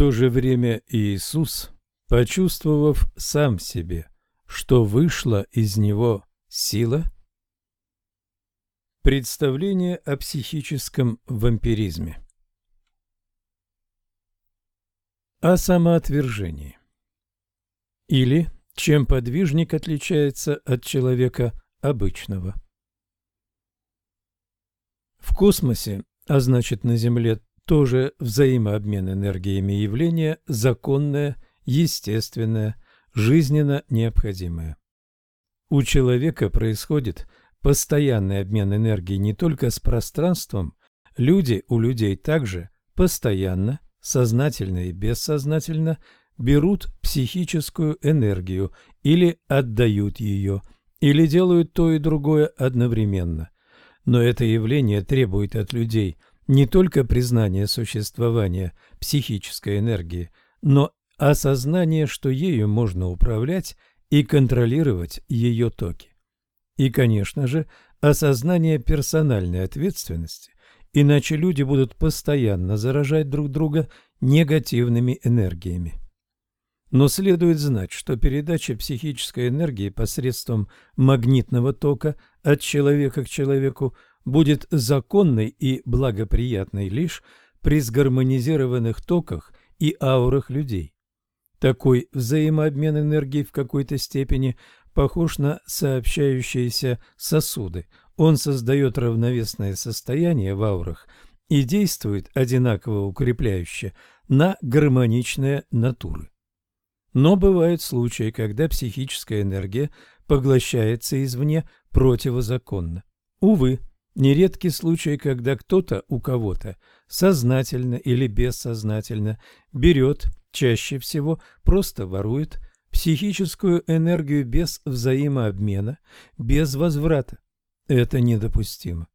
то же время Иисус, почувствовав сам себе, что вышла из него сила, представление о психическом вампиризме. О самоотвержении. Или чем подвижник отличается от человека обычного. В космосе, а значит на Земле, тоже взаимообмен энергиями явление законное, естественное, жизненно необходимое. У человека происходит постоянный обмен энергией не только с пространством, люди у людей также постоянно, сознательно и бессознательно берут психическую энергию или отдают ее, или делают то и другое одновременно. Но это явление требует от людей – не только признание существования психической энергии, но осознание, что ею можно управлять и контролировать ее токи. И, конечно же, осознание персональной ответственности, иначе люди будут постоянно заражать друг друга негативными энергиями. Но следует знать, что передача психической энергии посредством магнитного тока от человека к человеку – будет законной и благоприятной лишь при сгармонизированных токах и аурах людей. Такой взаимообмен энергии в какой-то степени похож на сообщающиеся сосуды. Он создает равновесное состояние в аурах и действует одинаково укрепляюще на гармоничные натуры. Но бывают случаи, когда психическая энергия поглощается извне противозаконно. Увы, Нередки случаи, когда кто-то у кого-то сознательно или бессознательно берет, чаще всего просто ворует, психическую энергию без взаимообмена, без возврата. Это недопустимо.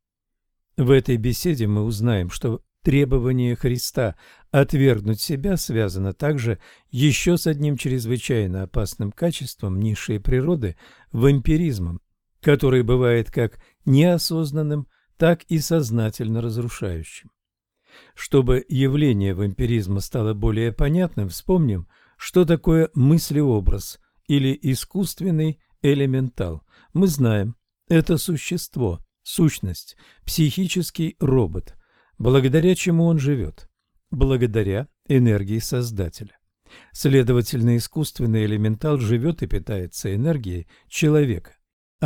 В этой беседе мы узнаем, что требование Христа отвергнуть себя связано также еще с одним чрезвычайно опасным качеством низшей природы – вампиризмом, который бывает как неосознанным, так и сознательно разрушающим. Чтобы явление вампиризма стало более понятным, вспомним, что такое мыслеобраз или искусственный элементал. Мы знаем, это существо, сущность, психический робот, благодаря чему он живет, благодаря энергии Создателя. Следовательно, искусственный элементал живет и питается энергией человека.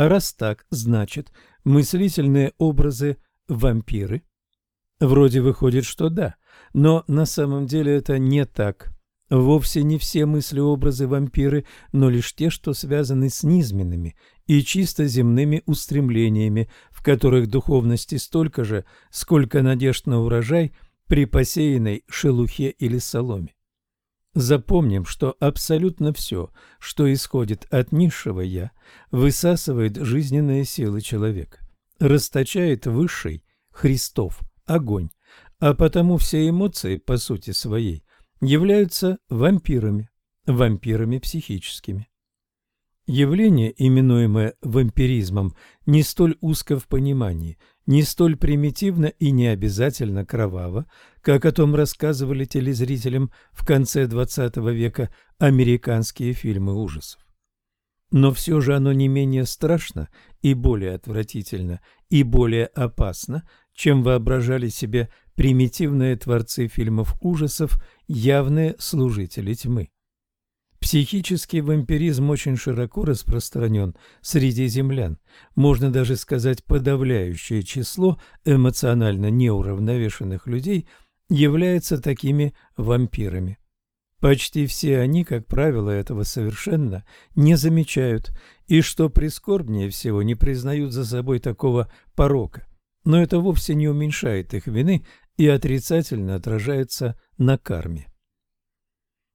А раз так, значит, мыслительные образы вампиры? Вроде выходит, что да, но на самом деле это не так. Вовсе не все мысли-образы вампиры, но лишь те, что связаны с низменными и чисто земными устремлениями, в которых духовности столько же, сколько надежд на урожай при посеянной шелухе или соломе. Запомним, что абсолютно все, что исходит от низшего «я», высасывает жизненные силы человека, расточает высший, Христов, огонь, а потому все эмоции, по сути своей, являются вампирами, вампирами психическими. Явление, именуемое вампиризмом, не столь узко в понимании, не столь примитивно и не обязательно кроваво, как о том рассказывали телезрителям в конце XX века американские фильмы ужасов. Но все же оно не менее страшно и более отвратительно и более опасно, чем воображали себе примитивные творцы фильмов ужасов, явные служители тьмы. Психический вампиризм очень широко распространен среди землян. Можно даже сказать, подавляющее число эмоционально неуравновешенных людей является такими вампирами. Почти все они, как правило, этого совершенно не замечают, и, что прискорбнее всего, не признают за собой такого порока. Но это вовсе не уменьшает их вины и отрицательно отражается на карме.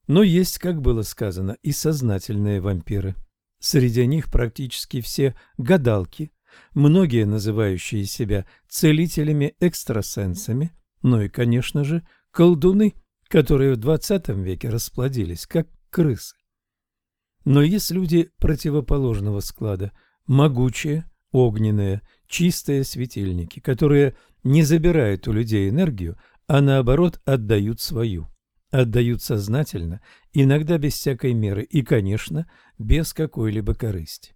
Но есть, как было сказано, и сознательные вампиры. Среди них практически все гадалки, многие называющие себя целителями-экстрасенсами, ну и, конечно же, колдуны, которые в XX веке расплодились, как крысы. Но есть люди противоположного склада, могучие, огненные, чистые светильники, которые не забирают у людей энергию, а наоборот отдают свою. Отдают сознательно, иногда без всякой меры и, конечно, без какой-либо корысти.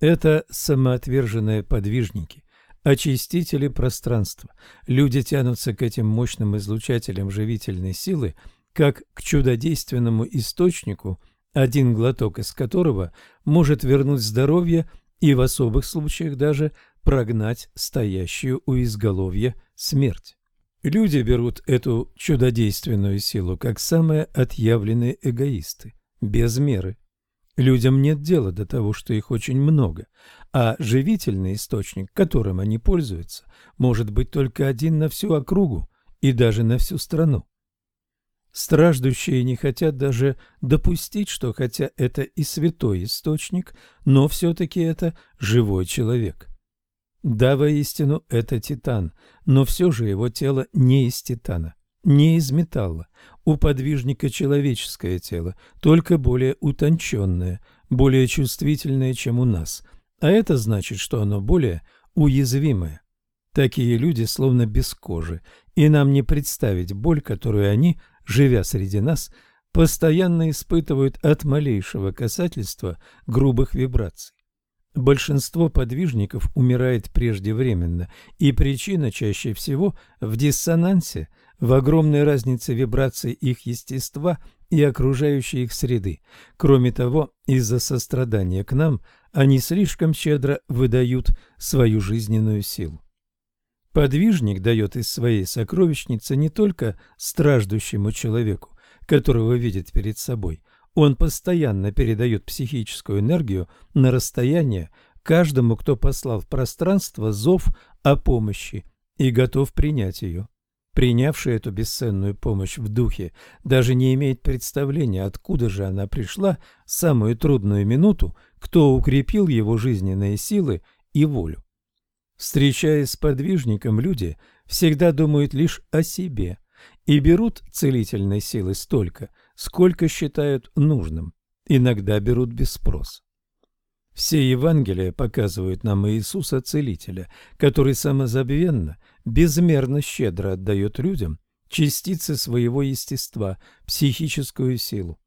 Это самоотверженные подвижники, очистители пространства. Люди тянутся к этим мощным излучателям живительной силы, как к чудодейственному источнику, один глоток из которого может вернуть здоровье и в особых случаях даже прогнать стоящую у изголовья смерть. Люди берут эту чудодейственную силу как самые отъявленные эгоисты, без меры. Людям нет дела до того, что их очень много, а живительный источник, которым они пользуются, может быть только один на всю округу и даже на всю страну. Страждущие не хотят даже допустить, что хотя это и святой источник, но все-таки это живой человек. Да, воистину, это титан, но все же его тело не из титана, не из металла. У подвижника человеческое тело, только более утонченное, более чувствительное, чем у нас. А это значит, что оно более уязвимое. Такие люди словно без кожи, и нам не представить боль, которую они, живя среди нас, постоянно испытывают от малейшего касательства грубых вибраций. Большинство подвижников умирает преждевременно, и причина чаще всего в диссонансе, в огромной разнице вибраций их естества и окружающей их среды. Кроме того, из-за сострадания к нам они слишком щедро выдают свою жизненную силу. Подвижник дает из своей сокровищницы не только страждущему человеку, которого видит перед собой, он постоянно передает психическую энергию на расстояние каждому, кто послал в пространство зов о помощи и готов принять ее. Принявший эту бесценную помощь в духе даже не имеет представления, откуда же она пришла в самую трудную минуту, кто укрепил его жизненные силы и волю. Встречаясь с подвижником, люди всегда думают лишь о себе и берут целительной силы столько, сколько считают нужным, иногда берут без спроса. Все Евангелия показывают нам Иисуса Целителя, который самозабвенно, безмерно щедро отдает людям частицы своего естества, психическую силу.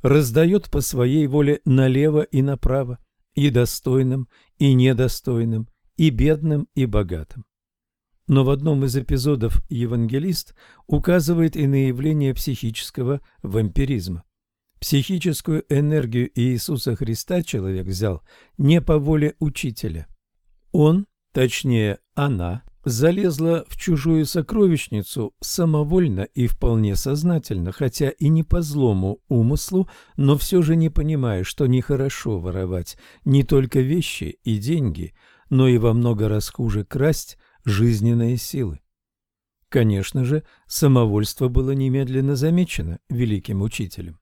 Раздает по своей воле налево и направо, и достойным, и недостойным, и бедным, и богатым. Но в одном из эпизодов евангелист указывает и на явление психического вампиризма. Психическую энергию Иисуса Христа человек взял не по воле учителя. Он, точнее она, залезла в чужую сокровищницу самовольно и вполне сознательно, хотя и не по злому умыслу, но все же не понимая, что нехорошо воровать не только вещи и деньги, но и во много раз хуже красть жизненные силы. Конечно же, самовольство было немедленно замечено великим учителем.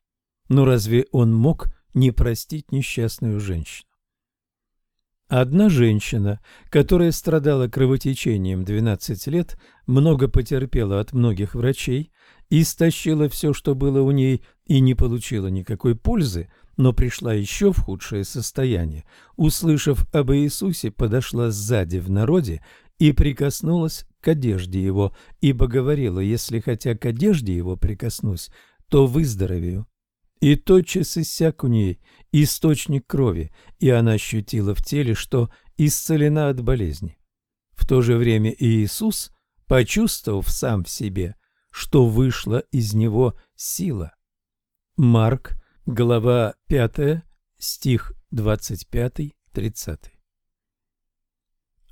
Но разве он мог не простить несчастную женщину? Одна женщина, которая страдала кровотечением 12 лет, много потерпела от многих врачей, истощила все, что было у ней, и не получила никакой пользы, но пришла еще в худшее состояние. Услышав об Иисусе, подошла сзади в народе и прикоснулась к одежде его, ибо говорила, если хотя к одежде его прикоснусь, то выздоровею. И тотчас иссяк у ней источник крови, и она ощутила в теле, что исцелена от болезни. В то же время Иисус, почувствовав сам в себе, что вышла из него сила. Марк, глава 5, стих 25-30.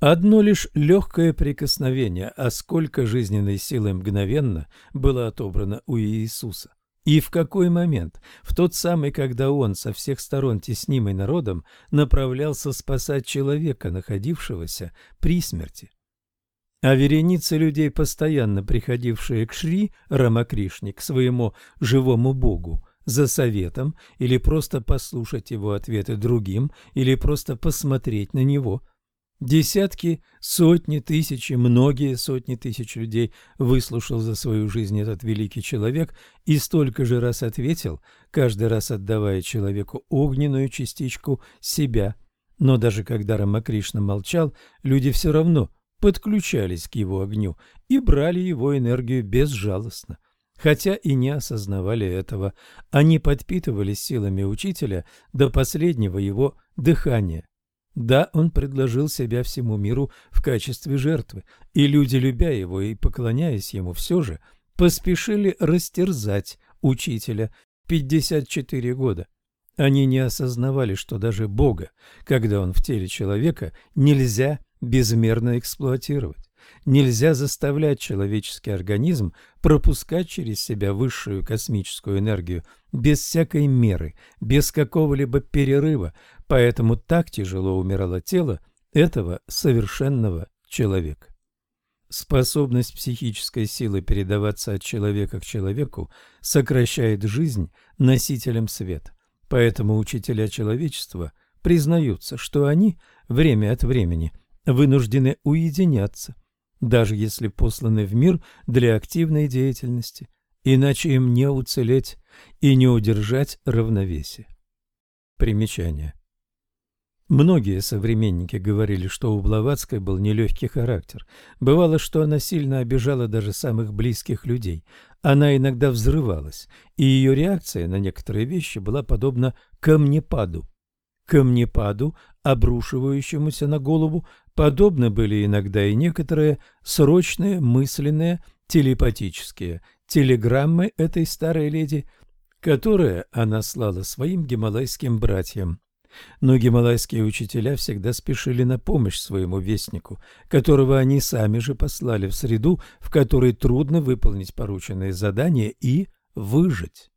Одно лишь легкое прикосновение, а сколько жизненной силы мгновенно было отобрано у Иисуса. И в какой момент? В тот самый, когда он, со всех сторон теснимый народом, направлялся спасать человека, находившегося при смерти. А вереницы людей, постоянно приходившие к Шри Рамакришне, к своему живому богу, за советом или просто послушать его ответы другим, или просто посмотреть на него – Десятки, сотни, тысячи, многие сотни тысяч людей выслушал за свою жизнь этот великий человек и столько же раз ответил, каждый раз отдавая человеку огненную частичку себя. Но даже когда Рамакришна молчал, люди все равно подключались к его огню и брали его энергию безжалостно. хотя и не осознавали этого. Они подпитывались силами учителя до последнего его дыхания. Да, он предложил себя всему миру в качестве жертвы, и люди, любя его и поклоняясь ему, все же поспешили растерзать учителя 54 года. Они не осознавали, что даже Бога, когда он в теле человека, нельзя безмерно эксплуатировать. Нельзя заставлять человеческий организм пропускать через себя высшую космическую энергию без всякой меры, без какого-либо перерыва, поэтому так тяжело умирало тело этого совершенного человека. Способность психической силы передаваться от человека к человеку сокращает жизнь носителям света. Поэтому учителя человечества признаются, что они время от времени вынуждены уединяться, даже если посланы в мир для активной деятельности, иначе им не уцелеть и не удержать равновесие. Примечание. Многие современники говорили, что у Блаватской был нелегкий характер. Бывало, что она сильно обижала даже самых близких людей. Она иногда взрывалась, и ее реакция на некоторые вещи была подобна камнепаду. Камнепаду, обрушивающемуся на голову, подобны были иногда и некоторые срочные мысленные телепатические телеграммы этой старой леди, которые она слала своим гималайским братьям. Но гималайские учителя всегда спешили на помощь своему вестнику, которого они сами же послали в среду, в которой трудно выполнить порученные задания и выжить.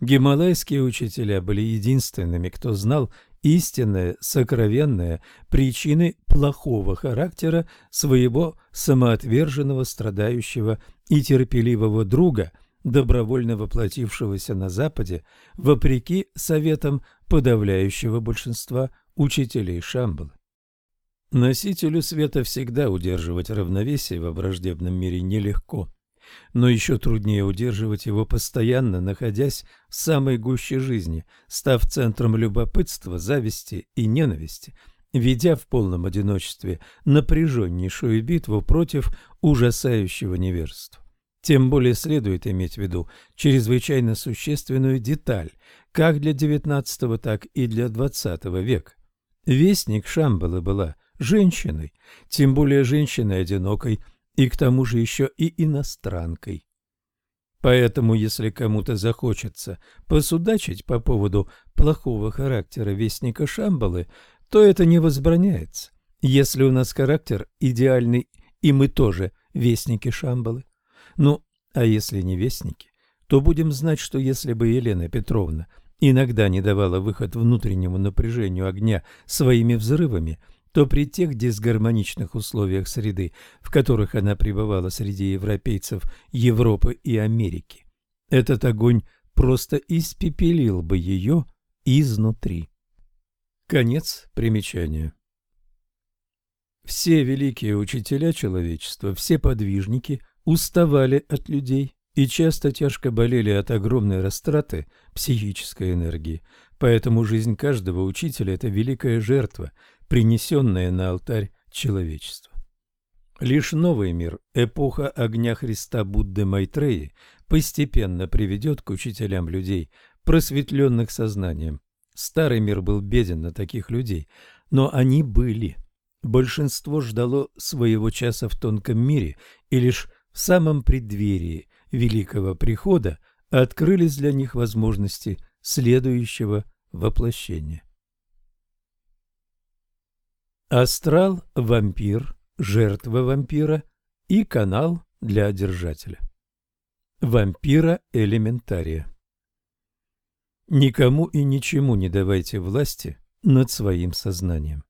Гималайские учителя были единственными, кто знал истинные, сокровенные причины плохого характера своего самоотверженного, страдающего и терпеливого друга – добровольно воплотившегося на Западе, вопреки советам подавляющего большинства учителей Шамбалы. Носителю света всегда удерживать равновесие во враждебном мире нелегко, но еще труднее удерживать его постоянно, находясь в самой гуще жизни, став центром любопытства, зависти и ненависти, ведя в полном одиночестве напряженнейшую битву против ужасающего неверства. Тем более следует иметь в виду чрезвычайно существенную деталь, как для XIX, так и для XX века. Вестник Шамбалы была женщиной, тем более женщиной одинокой, и к тому же еще и иностранкой. Поэтому, если кому-то захочется посудачить по поводу плохого характера вестника Шамбалы, то это не возбраняется, если у нас характер идеальный, и мы тоже вестники Шамбалы. Ну, а если не вестники, то будем знать, что если бы Елена Петровна иногда не давала выход внутреннему напряжению огня своими взрывами, то при тех дисгармоничных условиях среды, в которых она пребывала среди европейцев Европы и Америки, этот огонь просто испепелил бы ее изнутри. Конец примечания. Все великие учителя человечества, все подвижники уставали от людей и часто тяжко болели от огромной растраты психической энергии. Поэтому жизнь каждого учителя – это великая жертва, принесенная на алтарь человечества. Лишь новый мир, эпоха огня Христа Будды Майтреи, постепенно приведет к учителям людей, просветленных сознанием. Старый мир был беден на таких людей, но они были. Большинство ждало своего часа в тонком мире, и лишь в самом преддверии Великого Прихода открылись для них возможности следующего воплощения. Астрал – вампир, жертва вампира и канал для держателя. Вампира элементария. Никому и ничему не давайте власти над своим сознанием.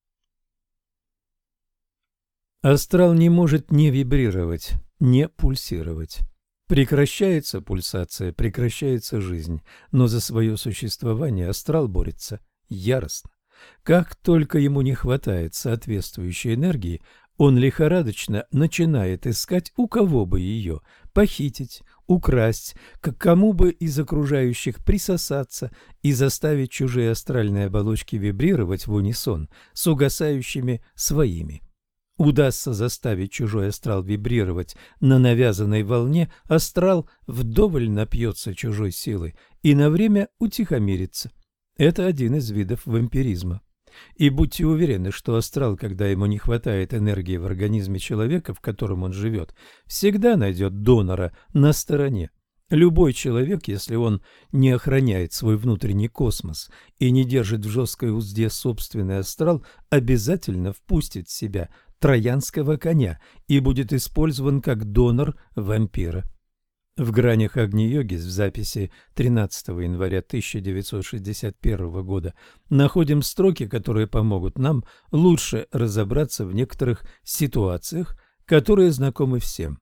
Астрал не может не вибрировать, не пульсировать. Прекращается пульсация, прекращается жизнь, но за свое существование астрал борется яростно. Как только ему не хватает соответствующей энергии, он лихорадочно начинает искать, у кого бы ее похитить, украсть, к кому бы из окружающих присосаться и заставить чужие астральные оболочки вибрировать в унисон с угасающими своими. Удастся заставить чужой астрал вибрировать на навязанной волне, астрал вдоволь напьется чужой силой и на время утихомирится. Это один из видов вампиризма. И будьте уверены, что астрал, когда ему не хватает энергии в организме человека, в котором он живет, всегда найдет донора на стороне. Любой человек, если он не охраняет свой внутренний космос и не держит в жесткой узде собственный астрал, обязательно впустит в себя троянского коня и будет использован как донор вампира. В гранях Агни-йоги в записи 13 января 1961 года находим строки, которые помогут нам лучше разобраться в некоторых ситуациях, которые знакомы всем.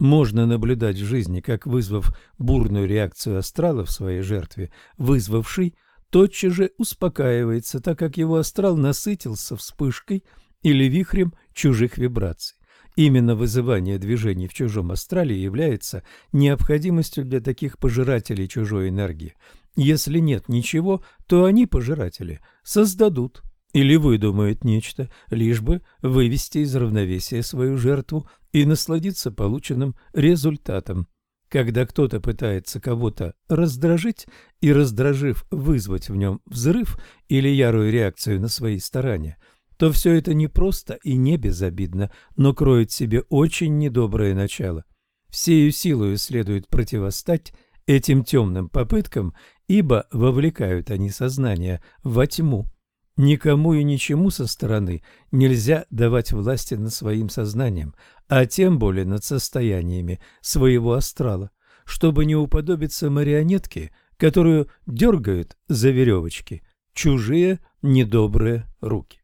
Можно наблюдать в жизни, как, вызвав бурную реакцию астрала в своей жертве, вызвавший тотчас же успокаивается, так как его астрал насытился вспышкой или вихрем чужих вибраций. Именно вызывание движений в чужом астрале является необходимостью для таких пожирателей чужой энергии. Если нет ничего, то они, пожиратели, создадут или выдумают нечто, лишь бы вывести из равновесия свою жертву и насладиться полученным результатом. Когда кто-то пытается кого-то раздражить и, раздражив, вызвать в нем взрыв или ярую реакцию на свои старания, то все это не просто и не безобидно, но кроет в себе очень недоброе начало. Всею силою следует противостать этим темным попыткам, ибо вовлекают они сознание во тьму. Никому и ничему со стороны нельзя давать власти над своим сознанием, а тем более над состояниями своего астрала, чтобы не уподобиться марионетке, которую дергают за веревочки чужие недобрые руки.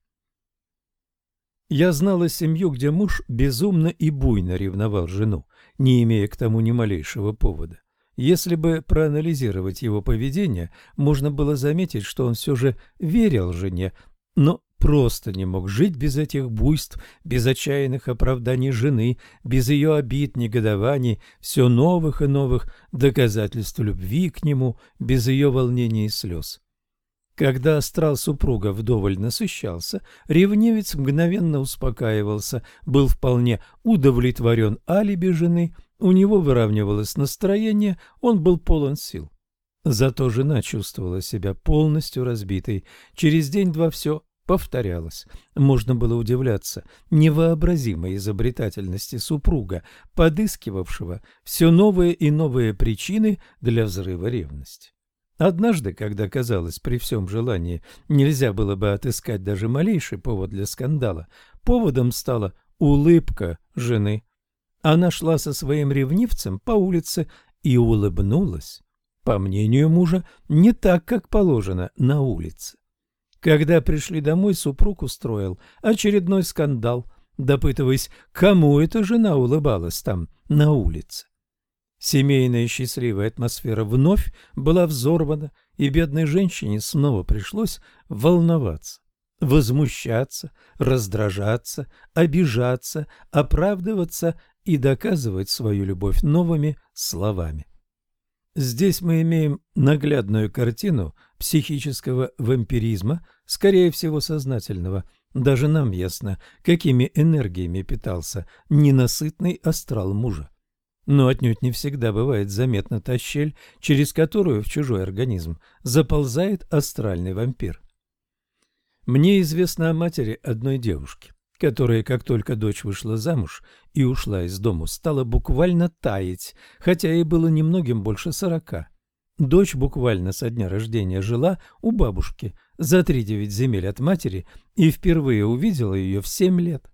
Я знала семью, где муж безумно и буйно ревновал жену, не имея к тому ни малейшего повода. Если бы проанализировать его поведение, можно было заметить, что он все же верил жене, но просто не мог жить без этих буйств, без отчаянных оправданий жены, без ее обид, негодований, все новых и новых доказательств любви к нему, без ее волнений и слез. Когда астрал супруга вдоволь насыщался, ревнивец мгновенно успокаивался, был вполне удовлетворен алиби жены, у него выравнивалось настроение, он был полон сил. Зато жена чувствовала себя полностью разбитой. Через день-два все повторялось. Можно было удивляться невообразимой изобретательности супруга, подыскивавшего все новые и новые причины для взрыва ревности. Однажды, когда, казалось, при всем желании нельзя было бы отыскать даже малейший повод для скандала, поводом стала улыбка жены. Она шла со своим ревнивцем по улице и улыбнулась, по мнению мужа, не так, как положено на улице. Когда пришли домой, супруг устроил очередной скандал, допытываясь, кому эта жена улыбалась там на улице. Семейная счастливая атмосфера вновь была взорвана, и бедной женщине снова пришлось волноваться, возмущаться, раздражаться, обижаться, оправдываться и доказывать свою любовь новыми словами. Здесь мы имеем наглядную картину психического вампиризма, скорее всего сознательного. Даже нам ясно, какими энергиями питался ненасытный астрал мужа. Но отнюдь не всегда бывает заметна та щель, через которую в чужой организм заползает астральный вампир. Мне известно о матери одной девушки, которая, как только дочь вышла замуж и ушла из дому, стала буквально таять, хотя ей было немногим больше сорока. Дочь буквально со дня рождения жила у бабушки за три девять земель от матери и впервые увидела ее в семь лет.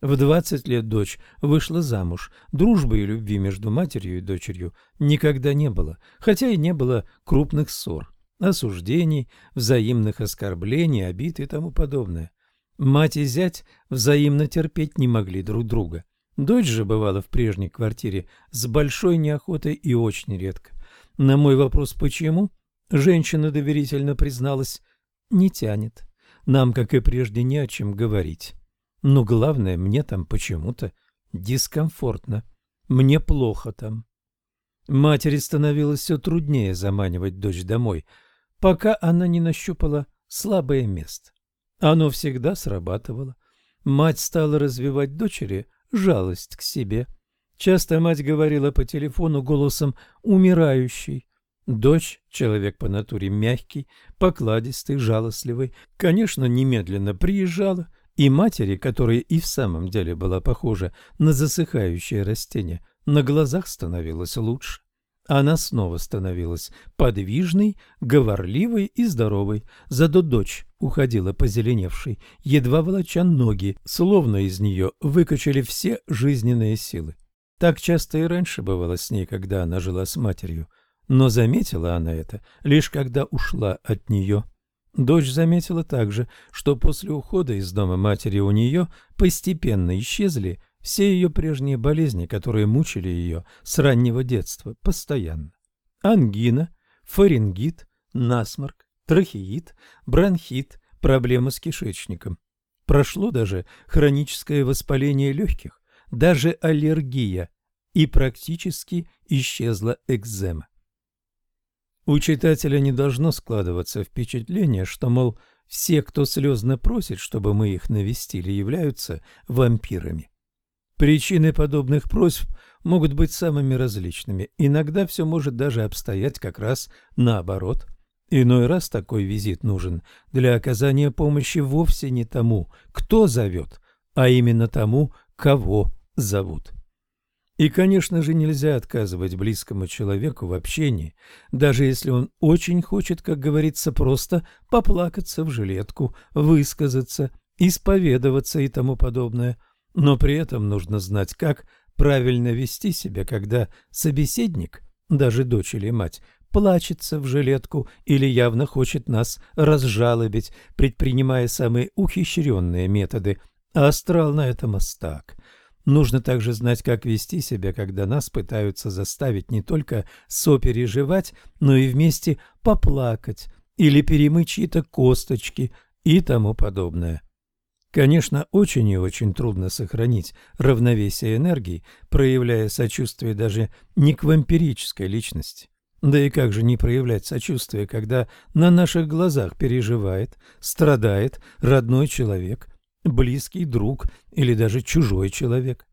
В двадцать лет дочь вышла замуж. Дружбы и любви между матерью и дочерью никогда не было, хотя и не было крупных ссор, осуждений, взаимных оскорблений, обид и тому подобное. Мать и зять взаимно терпеть не могли друг друга. Дочь же бывала в прежней квартире с большой неохотой и очень редко. На мой вопрос «почему?» женщина доверительно призналась «не тянет». Нам, как и прежде, не о чем говорить. Но главное, мне там почему-то дискомфортно. Мне плохо там. Матери становилось все труднее заманивать дочь домой, пока она не нащупала слабое место. Оно всегда срабатывало. мать стала развивать дочери жалость к себе. Часто мать говорила по телефону голосом умирающей. Дочь, человек по натуре мягкий, покладистый, жалостливый, конечно, немедленно приезжала, и матери, которая и в самом деле была похожа на засыхающее растение, на глазах становилось лучше. Она снова становилась подвижной, говорливой и здоровой. Зато дочь уходила позеленевшей, едва волоча ноги, словно из нее выкачали все жизненные силы. Так часто и раньше бывало с ней, когда она жила с матерью. Но заметила она это, лишь когда ушла от нее. Дочь заметила также, что после ухода из дома матери у нее постепенно исчезли все ее прежние болезни, которые мучили ее с раннего детства, постоянно. Ангина, фарингит, насморк, трахеит, бронхит, проблемы с кишечником. Прошло даже хроническое воспаление легких, даже аллергия, и практически исчезла экзема. У читателя не должно складываться впечатление, что, мол, все, кто слезно просит, чтобы мы их навестили, являются вампирами. Причины подобных просьб могут быть самыми различными. Иногда все может даже обстоять как раз наоборот. Иной раз такой визит нужен для оказания помощи вовсе не тому, кто зовет, а именно тому, кого зовут. И, конечно же, нельзя отказывать близкому человеку в общении, даже если он очень хочет, как говорится, просто поплакаться в жилетку, высказаться, исповедоваться и тому подобное – но при этом нужно знать, как правильно вести себя, когда собеседник, даже дочь или мать, плачется в жилетку или явно хочет нас разжалобить, предпринимая самые ухищренные методы, а астрал на этом остак. Нужно также знать, как вести себя, когда нас пытаются заставить не только сопереживать, но и вместе поплакать или перемыть чьи-то косточки и тому подобное. Конечно, очень и очень трудно сохранить равновесие энергии, проявляя сочувствие даже не к вампирической личности. Да и как же не проявлять сочувствие, когда на наших глазах переживает, страдает родной человек, близкий друг или даже чужой человек?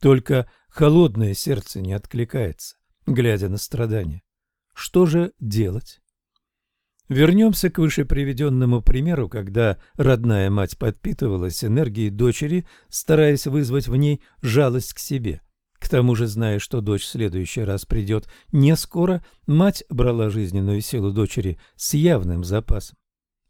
Только холодное сердце не откликается, глядя на страдания. Что же делать? Вернемся к выше приведенному примеру, когда родная мать подпитывалась энергией дочери, стараясь вызвать в ней жалость к себе. К тому же, зная, что дочь в следующий раз придет не скоро, мать брала жизненную силу дочери с явным запасом.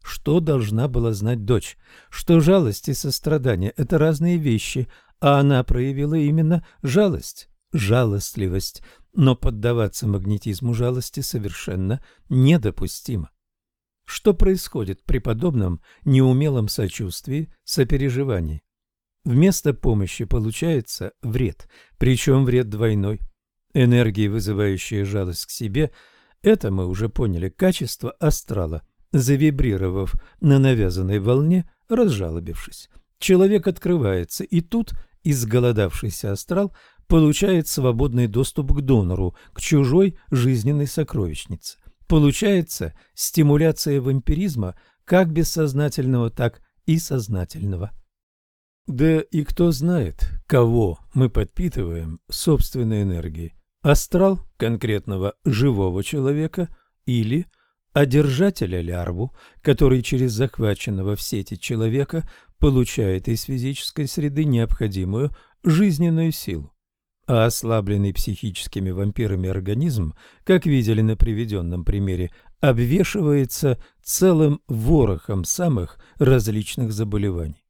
Что должна была знать дочь? Что жалость и сострадание – это разные вещи, а она проявила именно жалость, жалостливость. Но поддаваться магнетизму жалости совершенно недопустимо. Что происходит при подобном неумелом сочувствии, сопереживании? Вместо помощи получается вред, причем вред двойной. Энергии, вызывающие жалость к себе, это мы уже поняли, качество астрала, завибрировав на навязанной волне, разжалобившись. Человек открывается, и тут изголодавшийся астрал получает свободный доступ к донору, к чужой жизненной сокровищнице. Получается стимуляция вампиризма как бессознательного, так и сознательного. Да и кто знает, кого мы подпитываем собственной энергией. Астрал конкретного живого человека или одержателя лярву, который через захваченного в сети человека получает из физической среды необходимую жизненную силу а ослабленный психическими вампирами организм, как видели на приведенном примере, обвешивается целым ворохом самых различных заболеваний.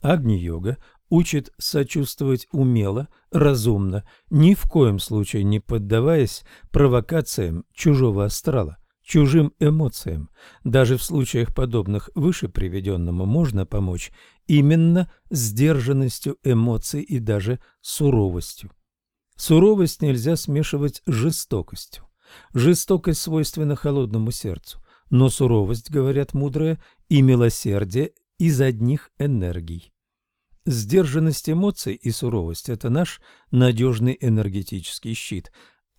Агни-йога учит сочувствовать умело, разумно, ни в коем случае не поддаваясь провокациям чужого астрала, чужим эмоциям. Даже в случаях, подобных выше приведенному, можно помочь именно сдержанностью эмоций и даже суровостью. Суровость нельзя смешивать с жестокостью. Жестокость свойственна холодному сердцу, но суровость, говорят мудрые, и милосердие из одних энергий. Сдержанность эмоций и суровость – это наш надежный энергетический щит.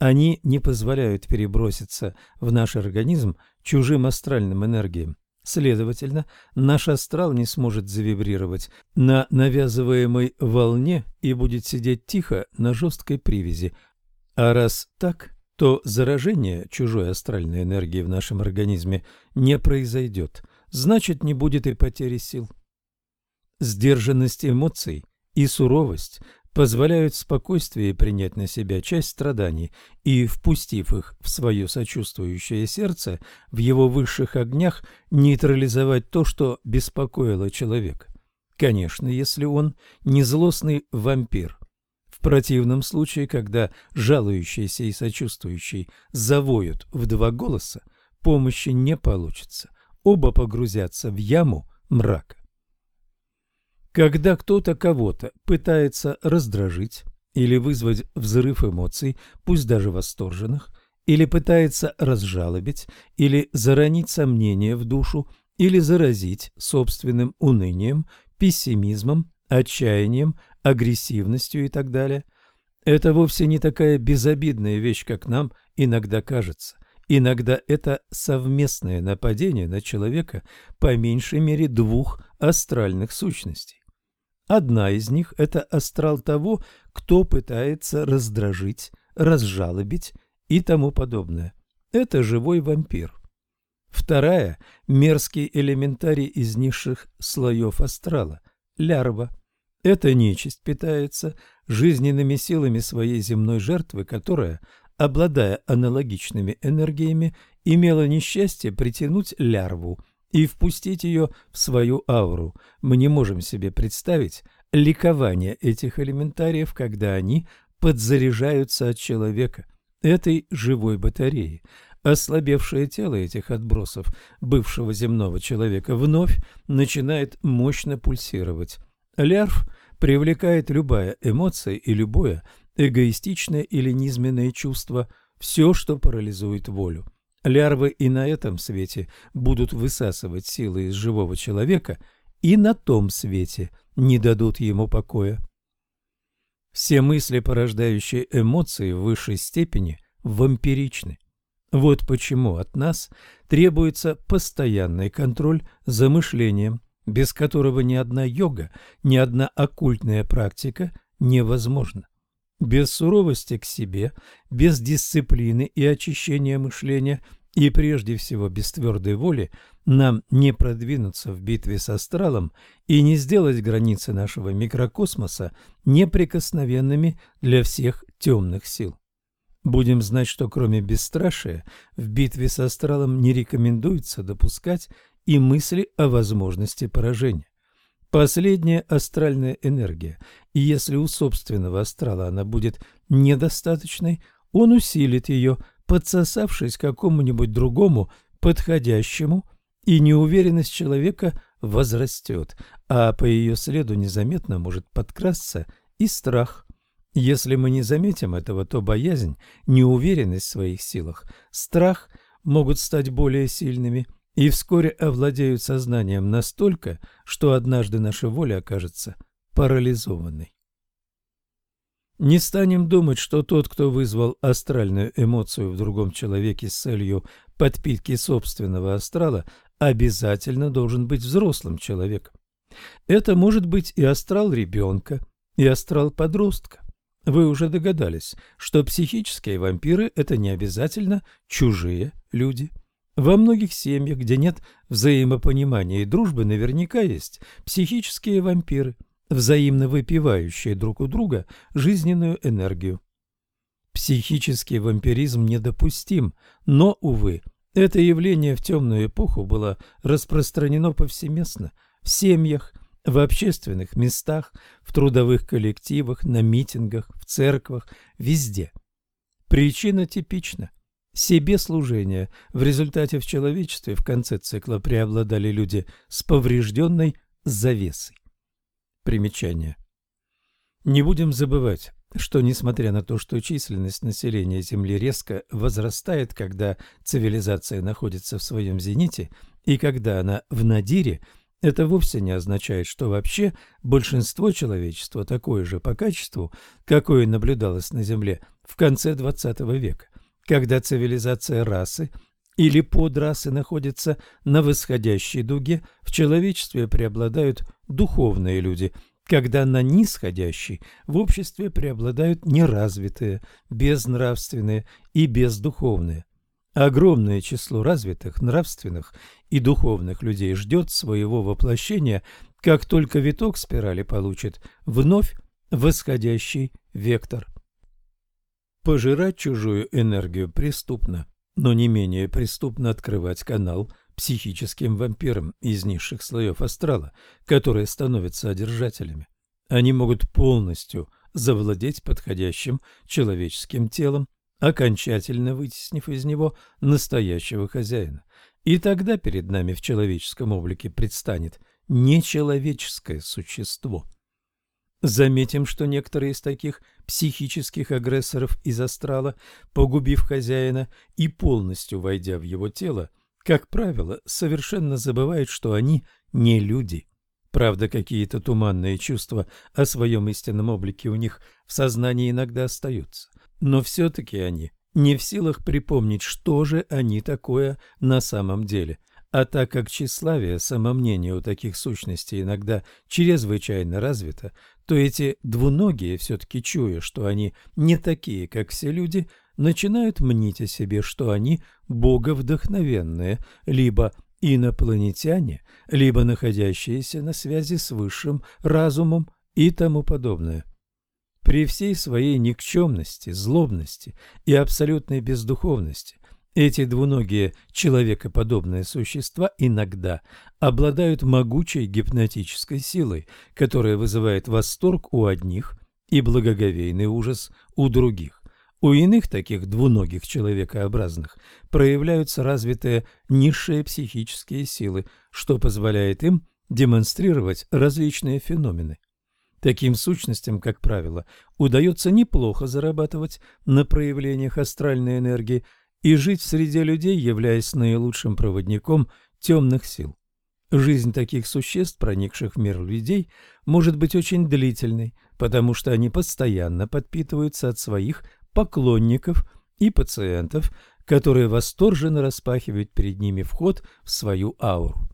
Они не позволяют переброситься в наш организм чужим астральным энергиям, Следовательно, наш астрал не сможет завибрировать на навязываемой волне и будет сидеть тихо на жесткой привязи. А раз так, то заражение чужой астральной энергии в нашем организме не произойдет, значит не будет и потери сил. Сдержанность эмоций и суровость позволяют спокойствие принять на себя часть страданий и, впустив их в свое сочувствующее сердце, в его высших огнях нейтрализовать то, что беспокоило человека. Конечно, если он не злостный вампир. В противном случае, когда жалующийся и сочувствующий завоют в два голоса, помощи не получится. Оба погрузятся в яму мрака. Когда кто-то кого-то пытается раздражить или вызвать взрыв эмоций, пусть даже восторженных, или пытается разжалобить, или заронить сомнения в душу, или заразить собственным унынием, пессимизмом, отчаянием, агрессивностью и так далее, это вовсе не такая безобидная вещь, как нам иногда кажется. Иногда это совместное нападение на человека по меньшей мере двух астральных сущностей. Одна из них – это астрал того, кто пытается раздражить, разжалобить и тому подобное. Это живой вампир. Вторая – мерзкий элементарий из низших слоев астрала – лярва. Эта нечисть питается жизненными силами своей земной жертвы, которая, обладая аналогичными энергиями, имела несчастье притянуть лярву – и впустить ее в свою ауру. Мы не можем себе представить ликование этих элементариев, когда они подзаряжаются от человека, этой живой батареи. Ослабевшее тело этих отбросов бывшего земного человека вновь начинает мощно пульсировать. Лярв привлекает любая эмоция и любое эгоистичное или низменное чувство, все, что парализует волю. Лярвы и на этом свете будут высасывать силы из живого человека, и на том свете не дадут ему покоя. Все мысли, порождающие эмоции в высшей степени, вампиричны. Вот почему от нас требуется постоянный контроль за мышлением, без которого ни одна йога, ни одна оккультная практика невозможна. Без суровости к себе, без дисциплины и очищения мышления и прежде всего без твердой воли нам не продвинуться в битве с астралом и не сделать границы нашего микрокосмоса неприкосновенными для всех темных сил. Будем знать, что кроме бесстрашия в битве с астралом не рекомендуется допускать и мысли о возможности поражения. Последняя астральная энергия, и если у собственного астрала она будет недостаточной, он усилит ее, подсосавшись какому-нибудь другому подходящему, и неуверенность человека возрастет, а по ее следу незаметно может подкрасться и страх. Если мы не заметим этого, то боязнь, неуверенность в своих силах, страх могут стать более сильными – и вскоре овладеют сознанием настолько, что однажды наша воля окажется парализованной. Не станем думать, что тот, кто вызвал астральную эмоцию в другом человеке с целью подпитки собственного астрала, обязательно должен быть взрослым человеком. Это может быть и астрал ребенка, и астрал подростка. Вы уже догадались, что психические вампиры – это не обязательно чужие люди – во многих семьях, где нет взаимопонимания и дружбы, наверняка есть психические вампиры, взаимно выпивающие друг у друга жизненную энергию. Психический вампиризм недопустим, но, увы, это явление в темную эпоху было распространено повсеместно в семьях, в общественных местах, в трудовых коллективах, на митингах, в церквах, везде. Причина типична – себе служение. В результате в человечестве в конце цикла преобладали люди с поврежденной завесой. Примечание. Не будем забывать, что несмотря на то, что численность населения Земли резко возрастает, когда цивилизация находится в своем зените и когда она в надире, это вовсе не означает, что вообще большинство человечества такое же по качеству, какое наблюдалось на Земле в конце XX века когда цивилизация расы или подрасы находятся на восходящей дуге, в человечестве преобладают духовные люди, когда на нисходящей в обществе преобладают неразвитые, безнравственные и бездуховные. Огромное число развитых, нравственных и духовных людей ждет своего воплощения, как только виток спирали получит вновь восходящий вектор. Пожирать чужую энергию преступно, но не менее преступно открывать канал психическим вампирам из низших слоев астрала, которые становятся одержателями. Они могут полностью завладеть подходящим человеческим телом, окончательно вытеснив из него настоящего хозяина. И тогда перед нами в человеческом облике предстанет нечеловеческое существо. Заметим, что некоторые из таких психических агрессоров из астрала, погубив хозяина и полностью войдя в его тело, как правило, совершенно забывают, что они не люди. Правда, какие-то туманные чувства о своем истинном облике у них в сознании иногда остаются но все-таки они не в силах припомнить, что же они такое на самом деле. А так как тщеславие, самомнение у таких сущностей иногда чрезвычайно развито, то эти двуногие, все-таки чуя, что они не такие, как все люди, начинают мнить о себе, что они боговдохновенные, либо инопланетяне, либо находящиеся на связи с высшим разумом и тому подобное. При всей своей никчемности, злобности и абсолютной бездуховности эти двуногие человекоподобные существа иногда обладают могучей гипнотической силой, которая вызывает восторг у одних и благоговейный ужас у других. У иных таких двуногих человекообразных проявляются развитые низшие психические силы, что позволяет им демонстрировать различные феномены. Таким сущностям, как правило, удается неплохо зарабатывать на проявлениях астральной энергии и жить в среде людей, являясь наилучшим проводником темных сил. Жизнь таких существ, проникших в мир людей, может быть очень длительной, потому что они постоянно подпитываются от своих поклонников и пациентов, которые восторженно распахивают перед ними вход в свою ауру.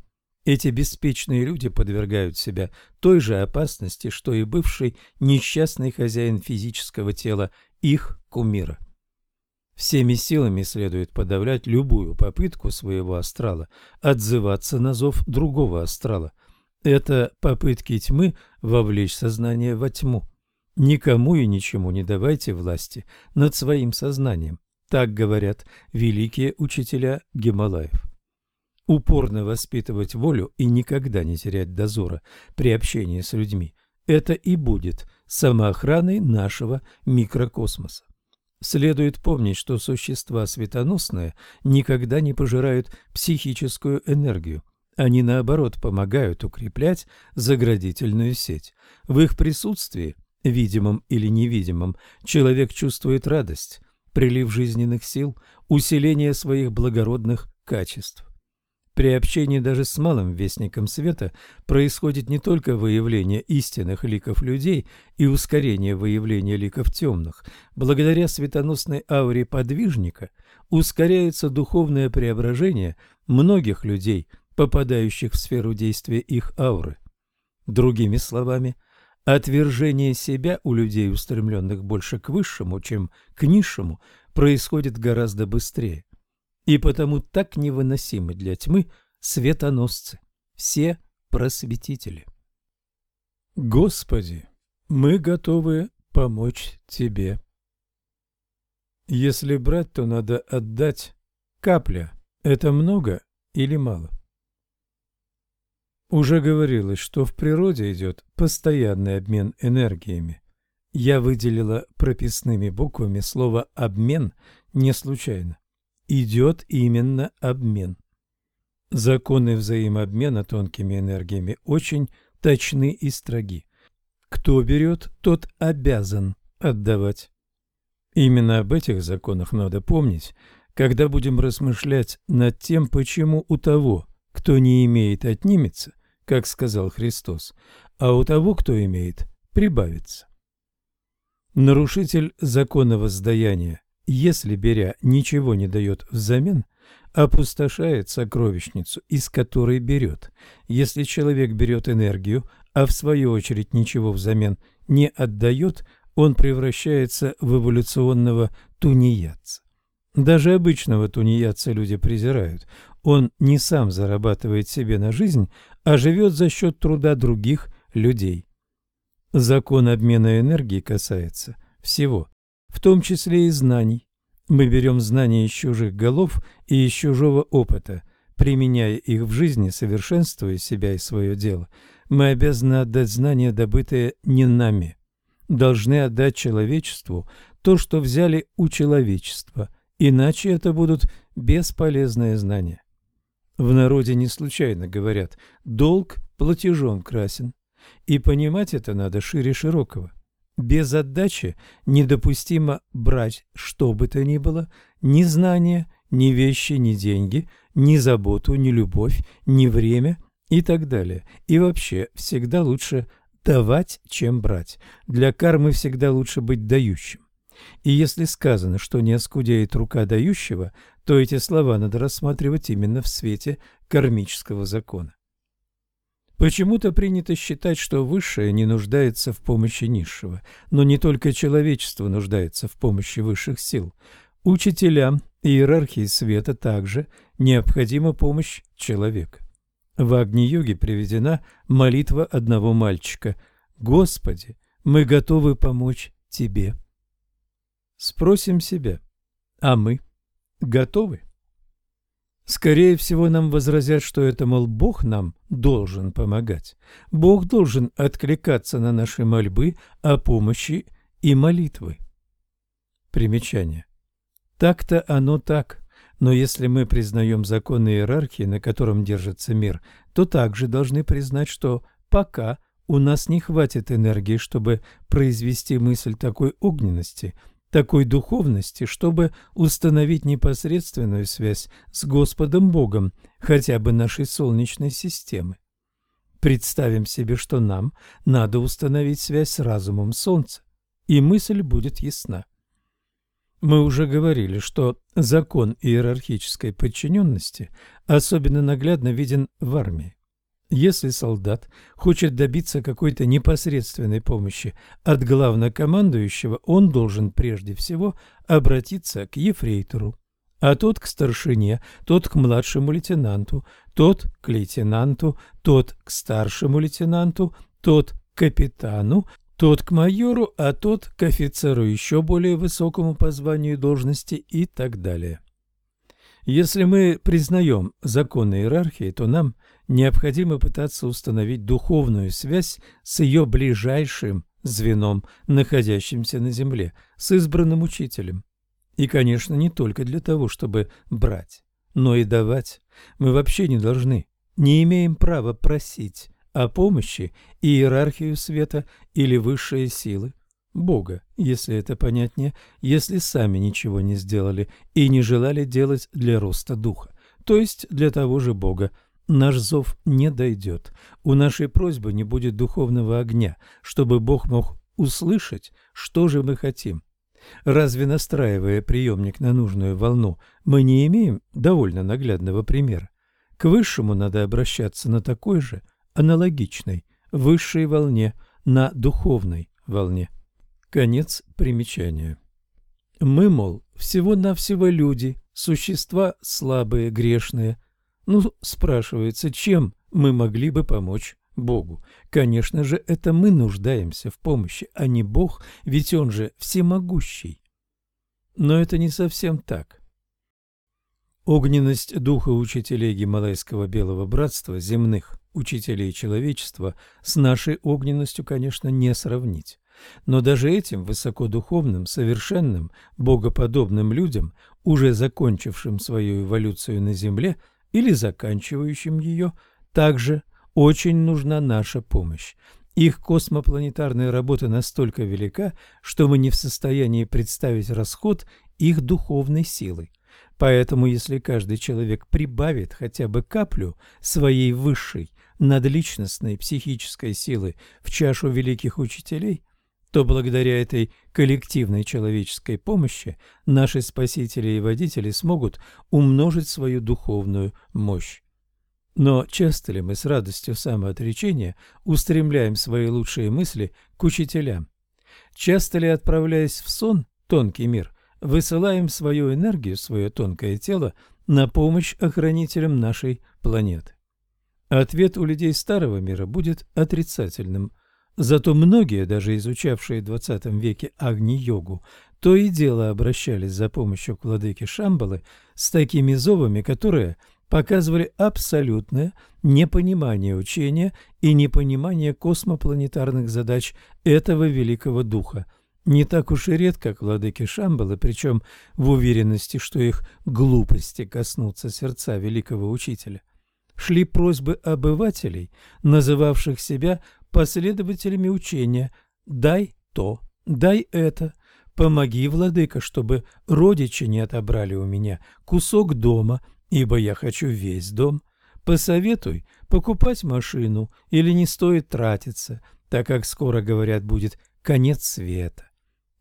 Эти беспечные люди подвергают себя той же опасности, что и бывший несчастный хозяин физического тела их кумира. Всеми силами следует подавлять любую попытку своего астрала отзываться на зов другого астрала. Это попытки тьмы вовлечь сознание во тьму. Никому и ничему не давайте власти над своим сознанием. Так говорят великие учителя Гималаев упорно воспитывать волю и никогда не терять дозора при общении с людьми – это и будет самоохраной нашего микрокосмоса. Следует помнить, что существа светоносные никогда не пожирают психическую энергию. Они, наоборот, помогают укреплять заградительную сеть. В их присутствии, видимом или невидимом, человек чувствует радость, прилив жизненных сил, усиление своих благородных качеств. При общении даже с малым вестником света происходит не только выявление истинных ликов людей и ускорение выявления ликов темных. Благодаря светоносной ауре подвижника ускоряется духовное преображение многих людей, попадающих в сферу действия их ауры. Другими словами, отвержение себя у людей, устремленных больше к высшему, чем к низшему, происходит гораздо быстрее и потому так невыносимы для тьмы светоносцы, все просветители. Господи, мы готовы помочь Тебе. Если брать, то надо отдать капля. Это много или мало? Уже говорилось, что в природе идет постоянный обмен энергиями. Я выделила прописными буквами слово «обмен» не случайно идет именно обмен. Законы взаимообмена тонкими энергиями очень точны и строги. Кто берет, тот обязан отдавать. Именно об этих законах надо помнить, когда будем размышлять над тем, почему у того, кто не имеет, отнимется, как сказал Христос, а у того, кто имеет, прибавится. Нарушитель закона воздаяния если беря ничего не дает взамен, опустошает сокровищницу, из которой берет. Если человек берет энергию, а в свою очередь ничего взамен не отдает, он превращается в эволюционного тунеядца. Даже обычного тунеядца люди презирают. Он не сам зарабатывает себе на жизнь, а живет за счет труда других людей. Закон обмена энергии касается всего, в том числе и знаний. Мы берем знания из чужих голов и из чужого опыта, применяя их в жизни, совершенствуя себя и свое дело. Мы обязаны отдать знания, добытые не нами. Должны отдать человечеству то, что взяли у человечества, иначе это будут бесполезные знания. В народе не случайно говорят «долг платежом красен». И понимать это надо шире широкого. Без отдачи недопустимо брать что бы то ни было, ни знания, ни вещи, ни деньги, ни заботу, ни любовь, ни время и так далее. И вообще всегда лучше давать, чем брать. Для кармы всегда лучше быть дающим. И если сказано, что не оскудеет рука дающего, то эти слова надо рассматривать именно в свете кармического закона. Почему-то принято считать, что высшее не нуждается в помощи низшего, но не только человечество нуждается в помощи высших сил. Учителям иерархии света также необходима помощь человека. В Агни-йоге приведена молитва одного мальчика «Господи, мы готовы помочь Тебе». Спросим себя, а мы готовы? Скорее всего, нам возразят, что это, мол, Бог нам должен помогать. Бог должен откликаться на наши мольбы о помощи и молитвы. Примечание. Так-то оно так. Но если мы признаем законы иерархии, на котором держится мир, то также должны признать, что пока у нас не хватит энергии, чтобы произвести мысль такой огненности – такой духовности, чтобы установить непосредственную связь с Господом Богом хотя бы нашей Солнечной системы. Представим себе, что нам надо установить связь с разумом Солнца, и мысль будет ясна. Мы уже говорили, что закон иерархической подчиненности особенно наглядно виден в армии. Если солдат хочет добиться какой-то непосредственной помощи от главнокомандующего, он должен прежде всего обратиться к ефрейтору, а тот к старшине, тот к младшему лейтенанту, тот к лейтенанту, тот к старшему лейтенанту, тот к капитану, тот к майору, а тот к офицеру еще более высокому по званию должности и так далее. Если мы признаем законы иерархии, то нам необходимо пытаться установить духовную связь с ее ближайшим звеном, находящимся на земле, с избранным учителем. И, конечно, не только для того, чтобы брать, но и давать. Мы вообще не должны, не имеем права просить о помощи иерархию света или высшие силы. Бога, если это понятнее, если сами ничего не сделали и не желали делать для роста духа, то есть для того же Бога. Наш зов не дойдет, у нашей просьбы не будет духовного огня, чтобы Бог мог услышать, что же мы хотим. Разве настраивая приемник на нужную волну, мы не имеем довольно наглядного примера? К высшему надо обращаться на такой же, аналогичной, высшей волне, на духовной волне. Конец примечания. Мы, мол, всего-навсего люди, существа слабые, грешные. Ну, спрашивается, чем мы могли бы помочь Богу? Конечно же, это мы нуждаемся в помощи, а не Бог, ведь Он же всемогущий. Но это не совсем так. Огненность духа учителей Гималайского Белого Братства, земных учителей человечества, с нашей огненностью, конечно, не сравнить. Но даже этим высокодуховным, совершенным, богоподобным людям, уже закончившим свою эволюцию на Земле или заканчивающим ее, также очень нужна наша помощь. Их космопланетарная работа настолько велика, что мы не в состоянии представить расход их духовной силы. Поэтому, если каждый человек прибавит хотя бы каплю своей высшей, надличностной психической силы в чашу великих учителей, то благодаря этой коллективной человеческой помощи наши спасители и водители смогут умножить свою духовную мощь. Но часто ли мы с радостью самоотречения устремляем свои лучшие мысли к учителям? Часто ли, отправляясь в сон, тонкий мир, высылаем свою энергию, свое тонкое тело на помощь охранителям нашей планеты? Ответ у людей старого мира будет отрицательным. Зато многие, даже изучавшие в XX веке Агни-йогу, то и дело обращались за помощью к владыке Шамбалы с такими зовами, которые показывали абсолютное непонимание учения и непонимание космопланетарных задач этого великого духа. Не так уж и редко к владыке Шамбалы, причем в уверенности, что их глупости коснутся сердца великого учителя, шли просьбы обывателей, называвших себя последователями учения «дай то, дай это», «помоги, владыка, чтобы родичи не отобрали у меня кусок дома, ибо я хочу весь дом. Посоветуй покупать машину или не стоит тратиться, так как скоро, говорят, будет конец света.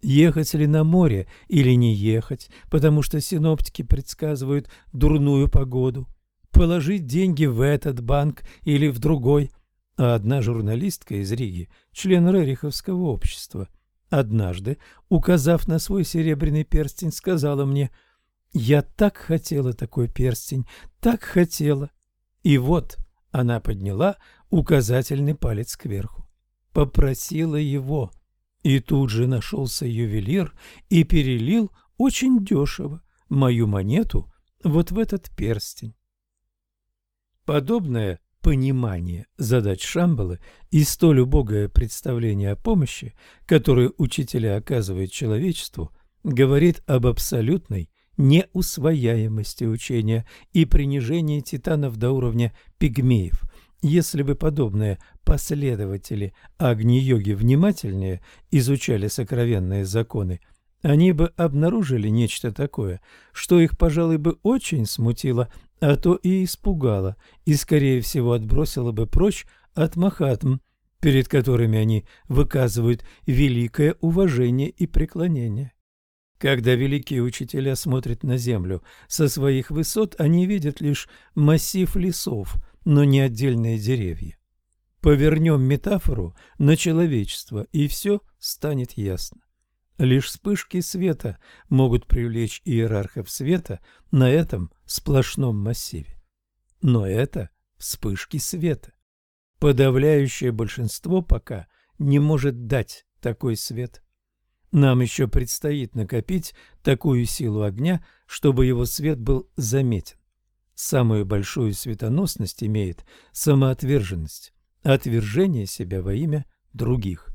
Ехать ли на море или не ехать, потому что синоптики предсказывают дурную погоду. Положить деньги в этот банк или в другой. А одна журналистка из Риги, член Рериховского общества, однажды, указав на свой серебряный перстень, сказала мне – я так хотела такой перстень, так хотела. И вот она подняла указательный палец кверху. Попросила его. И тут же нашелся ювелир и перелил очень дешево мою монету вот в этот перстень. Подобное понимание задач Шамбалы и столь убогое представление о помощи, которую учителя оказывают человечеству, говорит об абсолютной неусвояемости учения и принижении титанов до уровня пигмеев. Если бы подобные последователи Агни-йоги внимательнее изучали сокровенные законы, они бы обнаружили нечто такое, что их, пожалуй, бы очень смутило, а то и испугало, и, скорее всего, отбросило бы прочь от Махатм, перед которыми они выказывают великое уважение и преклонение. Когда великие учителя смотрят на землю со своих высот, они видят лишь массив лесов, но не отдельные деревья. Повернем метафору на человечество, и все станет ясно. Лишь вспышки света могут привлечь иерархов света на этом сплошном массиве. Но это вспышки света. Подавляющее большинство пока не может дать такой свет. Нам еще предстоит накопить такую силу огня, чтобы его свет был заметен. Самую большую светоносность имеет самоотверженность, отвержение себя во имя других.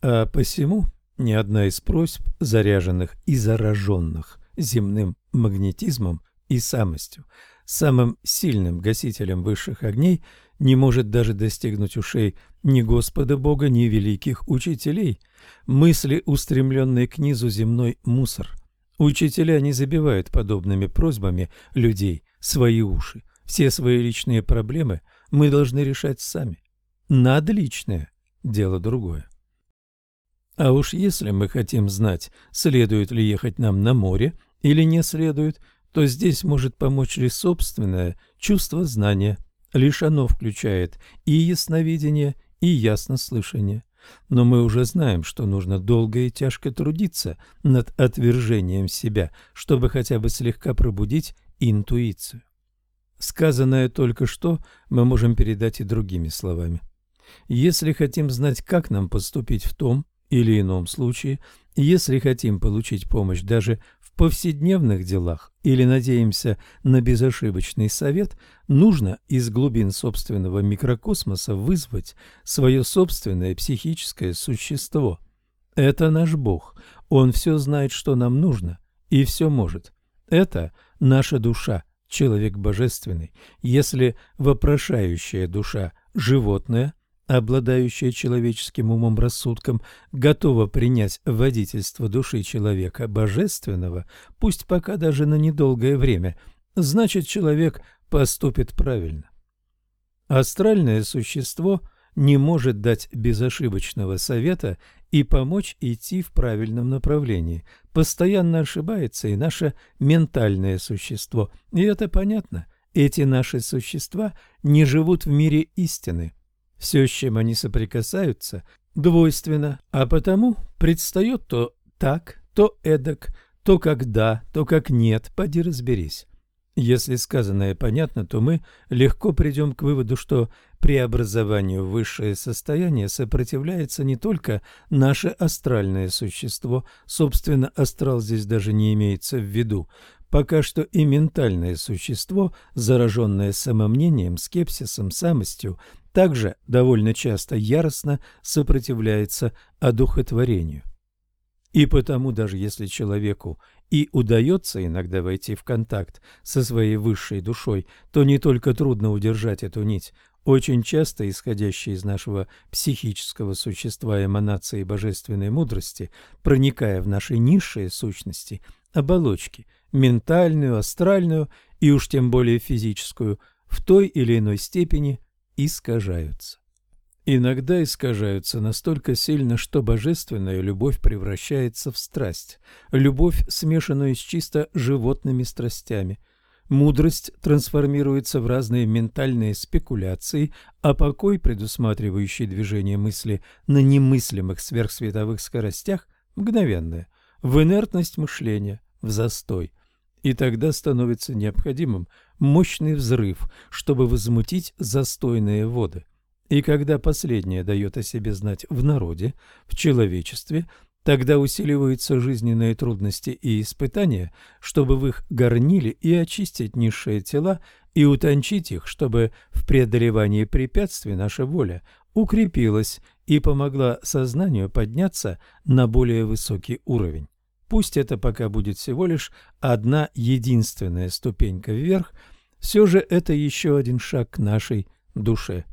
А посему ни одна из просьб, заряженных и зараженных земным магнетизмом и самостью, самым сильным гасителем высших огней, не может даже достигнуть ушей ни Господа Бога, ни великих учителей. Мысли, устремленные к низу земной мусор. Учителя не забивают подобными просьбами людей свои уши. Все свои личные проблемы мы должны решать сами. Надличное – дело другое. А уж если мы хотим знать, следует ли ехать нам на море или не следует, то здесь может помочь лишь собственное чувство знания – Лишь оно включает и ясновидение, и яснослышание. Но мы уже знаем, что нужно долго и тяжко трудиться над отвержением себя, чтобы хотя бы слегка пробудить интуицию. Сказанное только что мы можем передать и другими словами. Если хотим знать, как нам поступить в том или ином случае, если хотим получить помощь даже в повседневных делах или надеемся на безошибочный совет, нужно из глубин собственного микрокосмоса вызвать свое собственное психическое существо. Это наш Бог. Он все знает, что нам нужно, и все может. Это наша душа, человек божественный. Если вопрошающая душа – животное – обладающая человеческим умом рассудком, готова принять водительство души человека божественного, пусть пока даже на недолгое время, значит человек поступит правильно. Астральное существо не может дать безошибочного совета и помочь идти в правильном направлении. Постоянно ошибается и наше ментальное существо. И это понятно. Эти наши существа не живут в мире истины. Все, с чем они соприкасаются, двойственно, а потому предстает то так, то эдак, то как да, то как нет, поди разберись. Если сказанное понятно, то мы легко придем к выводу, что преобразованию высшее состояние сопротивляется не только наше астральное существо, собственно, астрал здесь даже не имеется в виду, пока что и ментальное существо, зараженное самомнением, скепсисом, самостью, также довольно часто яростно сопротивляется одухотворению. И потому даже если человеку и удается иногда войти в контакт со своей высшей душой, то не только трудно удержать эту нить, очень часто исходящие из нашего психического существа эманации божественной мудрости, проникая в наши низшие сущности, оболочки, ментальную, астральную и уж тем более физическую, в той или иной степени искажаются иногда искажаются настолько сильно, что божественная любовь превращается в страсть, любовь, смешанную с чисто животными страстями. Мудрость трансформируется в разные ментальные спекуляции, а покой, предусматривающий движение мысли на немыслимых сверхсветовых скоростях, мгновенное, в инертность мышления, в застой. И тогда становится необходимым мощный взрыв, чтобы возмутить застойные воды. И когда последнее дает о себе знать в народе, в человечестве, тогда усиливаются жизненные трудности и испытания, чтобы в их горнили и очистить низшие тела и утончить их, чтобы в преодолевании препятствий наша воля укрепилась и помогла сознанию подняться на более высокий уровень. Пусть это пока будет всего лишь одна единственная ступенька вверх, все же это еще один шаг к нашей душе.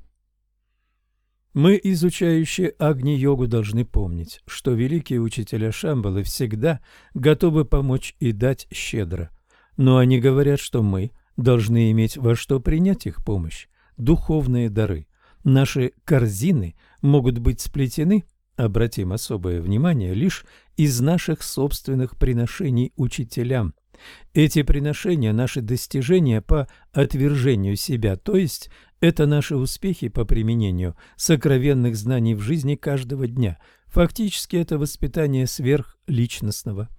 Мы, изучающие Агни-йогу, должны помнить, что великие учителя Шамбалы всегда готовы помочь и дать щедро. Но они говорят, что мы должны иметь во что принять их помощь, духовные дары. Наши корзины могут быть сплетены, обратим особое внимание, лишь из наших собственных приношений учителям. Эти приношения – наши достижения по отвержению себя, то есть это наши успехи по применению сокровенных знаний в жизни каждого дня. Фактически это воспитание сверхличностного.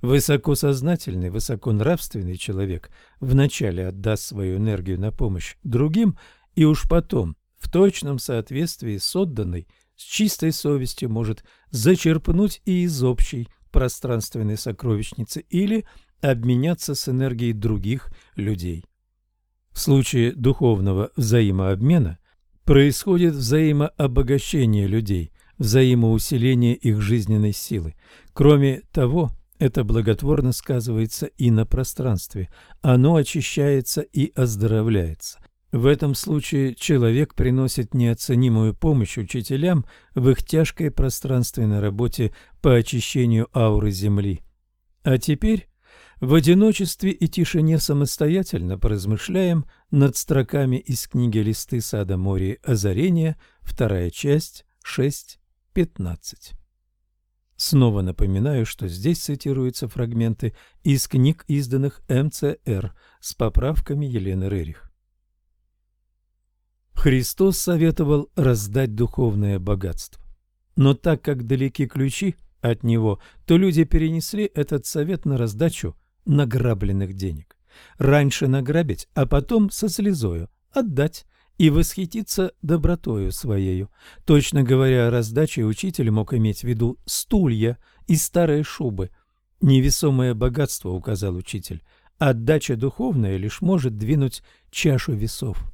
Высокосознательный, высоконравственный человек вначале отдаст свою энергию на помощь другим, и уж потом, в точном соответствии с отданной, с чистой совестью может зачерпнуть и из общей пространственной сокровищницы или обменяться с энергией других людей. В случае духовного взаимообмена происходит взаимообогащение людей, взаимоусиление их жизненной силы. Кроме того, это благотворно сказывается и на пространстве, оно очищается и оздоровляется. В этом случае человек приносит неоценимую помощь учителям в их тяжкой пространственной работе по очищению ауры Земли. А теперь в одиночестве и тишине самостоятельно поразмышляем над строками из книги «Листы сада моря озарения», вторая часть, 6.15. Снова напоминаю, что здесь цитируются фрагменты из книг, изданных МЦР, с поправками Елены Рерих. Христос советовал раздать духовное богатство. Но так как далеки ключи от него, то люди перенесли этот совет на раздачу награбленных денег. Раньше награбить, а потом со слезою отдать и восхититься добротою своею. Точно говоря о раздаче, учитель мог иметь в виду стулья и старые шубы. Невесомое богатство, указал учитель, отдача духовная лишь может двинуть чашу весов.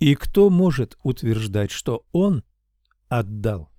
И кто может утверждать, что он отдал?